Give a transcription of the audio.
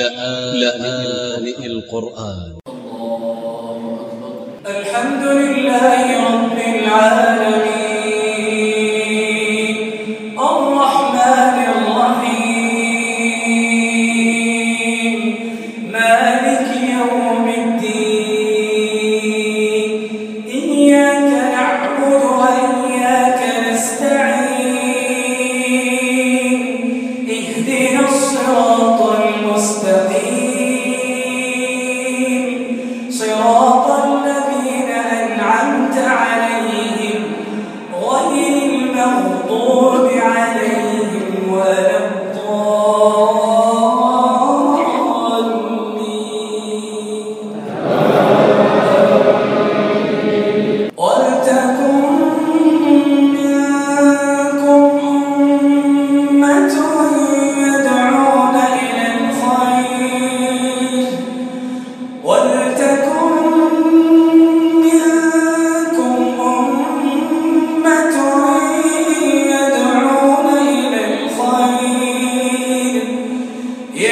لآن القرآن. الحمد لله رب العالمين. الرحيم. مالك يوم الدين. So.